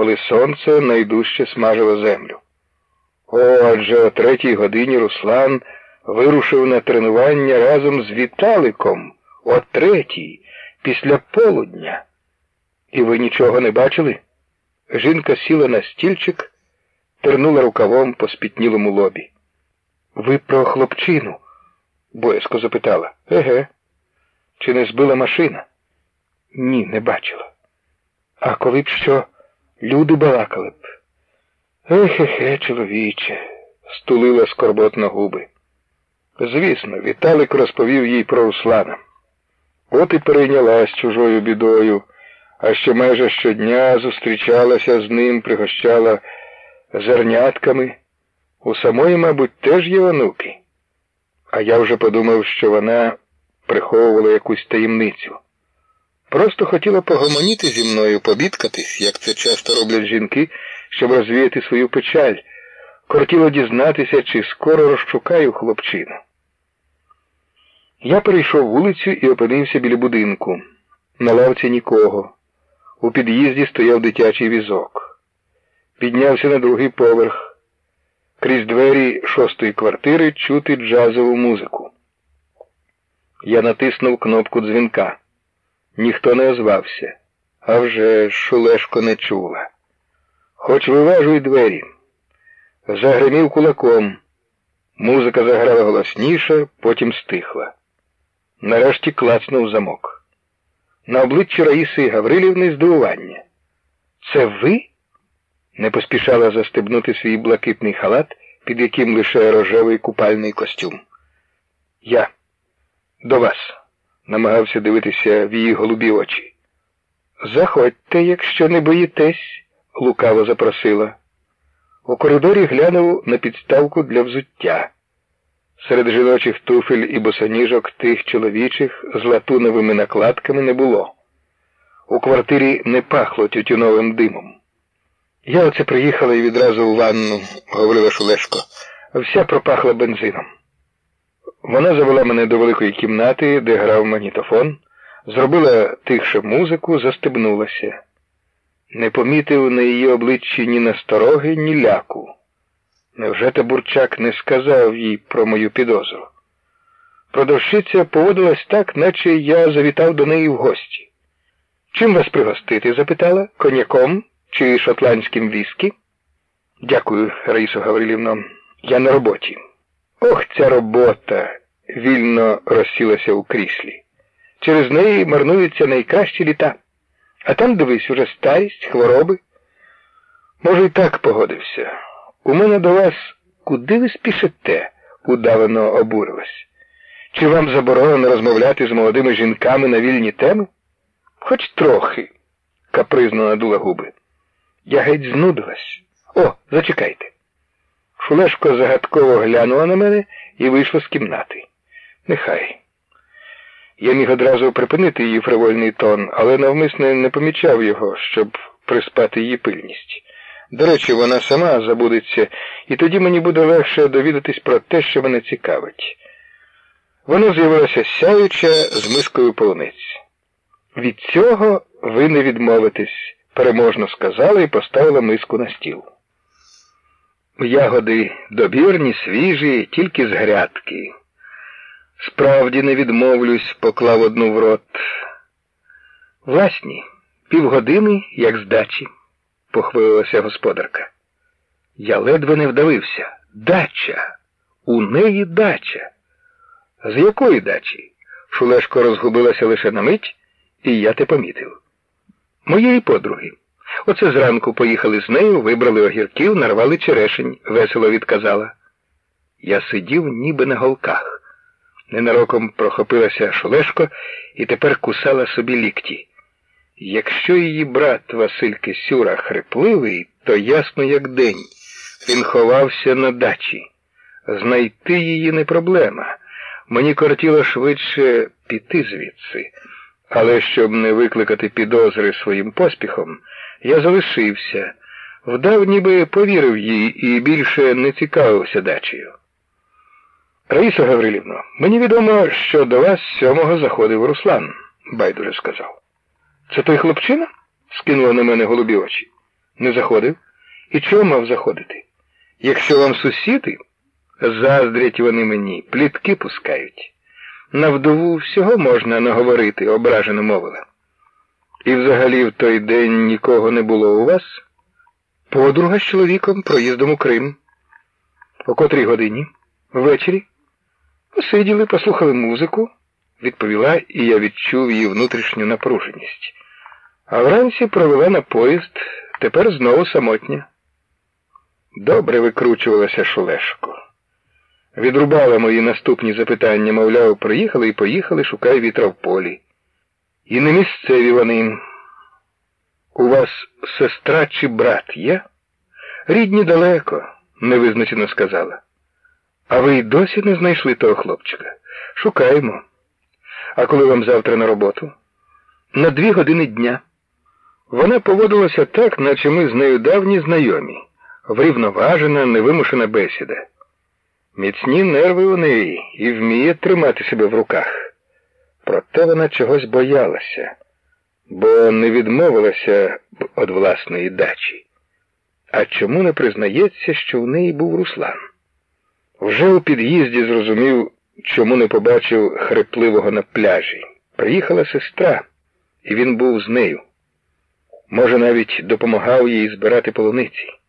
коли сонце найдужче смажило землю. О, адже о третій годині Руслан вирушив на тренування разом з Віталиком о третій, після полудня. І ви нічого не бачили? Жінка сіла на стільчик, тернула рукавом по спітнілому лобі. Ви про хлопчину? боязко запитала. Еге. Чи не збила машина? Ні, не бачила. А коли б що, люди балакали б. Ехе-хе, чоловіче, стулила скорботно губи. Звісно, Віталик розповів їй про Руслана. От і перейнялась чужою бідою, а ще майже щодня зустрічалася з ним, пригощала зернятками. У самої, мабуть, теж є онуки. А я вже подумав, що вона приховувала якусь таємницю. Просто хотіла погомоніти зі мною, побідкатись, як це часто роблять жінки, щоб розвіяти свою печаль. Кортіло дізнатися, чи скоро розшукаю хлопчину. Я перейшов вулицю і опинився біля будинку. На лавці нікого. У під'їзді стояв дитячий візок. Піднявся на другий поверх. Крізь двері шостої квартири чути джазову музику. Я натиснув кнопку дзвінка. Ніхто не озвався. А вже шулешко не чула. Хоч виважуй двері. Загримів кулаком. Музика заграла голосніше, потім стихла. Нарешті клацнув замок. На обличчі Раїси Гаврилівни здивування. Це ви? Не поспішала застебнути свій блакитний халат, під яким лише рожевий купальний костюм. Я до вас, намагався дивитися в її голубі очі. Заходьте, якщо не боїтесь, лукаво запросила. У коридорі глянув на підставку для взуття. Серед жіночих туфель і босоніжок тих чоловічих з латуновими накладками не було. У квартирі не пахло тютюновим димом. Я оце приїхала і відразу у ванну, говорила Шулешко, вся пропахла бензином. Вона завела мене до великої кімнати, де грав магнітофон, зробила тихше музику, застебнулася. Не помітив на її обличчі ні настороги, ні ляку. Невже Табурчак не сказав їй про мою підозру? Продавщиця поводилась так, наче я завітав до неї в гості. Чим вас пригостити? запитала, коньяком чи шотландським віскі? Дякую, Раїсо Гаврилівно. Я на роботі. Ох, ця робота вільно розсілася у кріслі. Через неї марнуються найкращі літа. А там, дивись, уже старість, хвороби. Може, і так погодився. У мене до вас куди ви спішите? удавано обурилась. Чи вам заборонено розмовляти з молодими жінками на вільні теми? Хоч трохи, капризно надула губи. Я геть знудилась. О, зачекайте. Шулешко загадково глянула на мене і вийшла з кімнати. Нехай. Я міг одразу припинити її фривольний тон, але навмисне не помічав його, щоб приспати її пильність. До речі, вона сама забудеться, і тоді мені буде легше довідатись про те, що мене цікавить. Вона з'явилася сяюча з мискою полуниць. Від цього ви не відмовитесь, переможно сказала і поставила миску на стіл. Ягоди добірні, свіжі, тільки з грядки. Справді не відмовлюсь, поклав одну в рот. Власні, півгодини, як з дачі, похвалилася господарка. Я ледве не вдавився. Дача. У неї дача. З якої дачі? Шулешко розгубилася лише на мить, і я те помітив. Моєї подруги. Оце зранку поїхали з нею, вибрали огірків, нарвали черешень, весело відказала. Я сидів ніби на голках. Ненароком прохопилася Шулешко і тепер кусала собі лікті. Якщо її брат Василь Кисюра хрипливий, то ясно, як день. Він ховався на дачі. Знайти її не проблема. Мені кортіло швидше піти звідси, але щоб не викликати підозри своїм поспіхом, я залишився, вдав, ніби повірив їй і більше не цікавився дачею. Раїса Гаврилівно, мені відомо, що до вас сьомого заходив Руслан, байдуже сказав. Це той хлопчина? скинула на мене голубі очі. Не заходив? І чого мав заходити? Якщо вам сусіди, заздрять вони мені, плітки пускають. На вдову всього можна наговорити, ображено мовила. І взагалі в той день нікого не було у вас? Подруга з чоловіком проїздом у Крим. О котрій годині? Ввечері? Посиділи, послухали музику, відповіла, і я відчув її внутрішню напруженість. А вранці провела на поїзд, тепер знову самотня. Добре викручувалася Шулешко. Відрубала мої наступні запитання, мовляв, приїхали і поїхали, шукай вітра в полі. І не місцеві вони. У вас сестра чи брат є? Рідні далеко, невизначено сказала. А ви й досі не знайшли того хлопчика. Шукаємо. А коли вам завтра на роботу? На дві години дня. Вона поводилася так, наче ми з нею давні знайомі, врівноважена, невимушена бесіда. Міцні нерви у неї і вміє тримати себе в руках. Проте вона чогось боялася, бо не відмовилася б від власної дачі. А чому не признається, що в неї був Руслан? Вже у під'їзді зрозумів, чому не побачив хрипливого на пляжі. Приїхала сестра, і він був з нею. Може, навіть допомагав їй збирати полуниці.